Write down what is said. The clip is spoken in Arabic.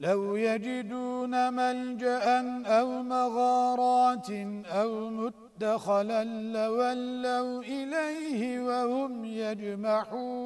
لو يجدون ملجأ أو مغارات أو مدخلا لولوا إليه وهم يجمحون.